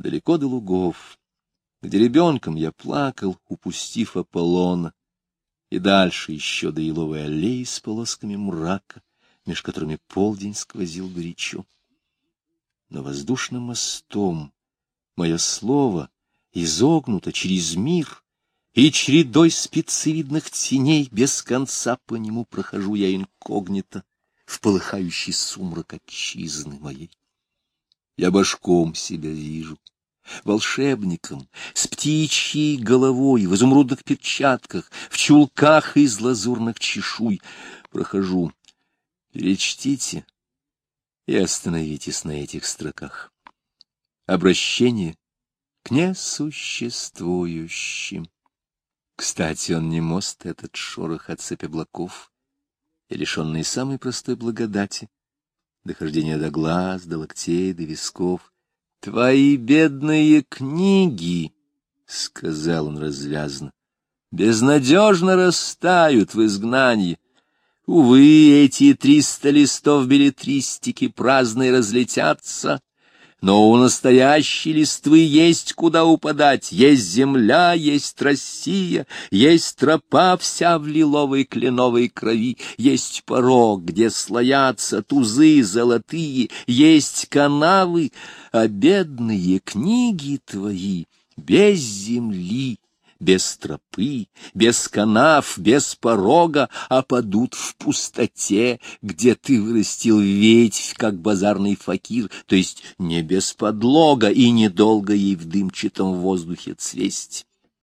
далеко до лугов, где ребенком я плакал, упустив Аполлона, и дальше еще до еловой аллеи с полосками мрака, меж которыми полдень сквозил горячо. Но воздушным мостом мое слово изогнуто через мир, и чередой спецевидных теней без конца по нему прохожу я инкогнито в полыхающий сумрак отчизны моей. Я башком себя вижу, волшебником, с птичьей головой, в изумрудных перчатках, в чулках из лазурных чешуй. Прохожу. Перечтите и остановитесь на этих строках. Обращение к несуществующим. Кстати, он не мост, этот шорох от цепи облаков, и лишенный самой простой благодати, дохождения до глаз, до локтей, до висков. «Твои бедные книги», — сказал он развязно, — «безнадежно растают в изгнании. Увы, эти триста листов билетристики праздные разлетятся, но у настоящей листвы есть куда упадать, есть земля, есть Россия, есть тропа вся в лиловой кленовой крови, есть порог, где слоятся тузы золотые, есть канавы, а бедные книги твои без земли без тропы, без канав, без порога, а падут в пустоте, где ты вырастил ветвь, как базарный факир, то есть не без подлога и недолго ей в дымчатом воздухе цвесть.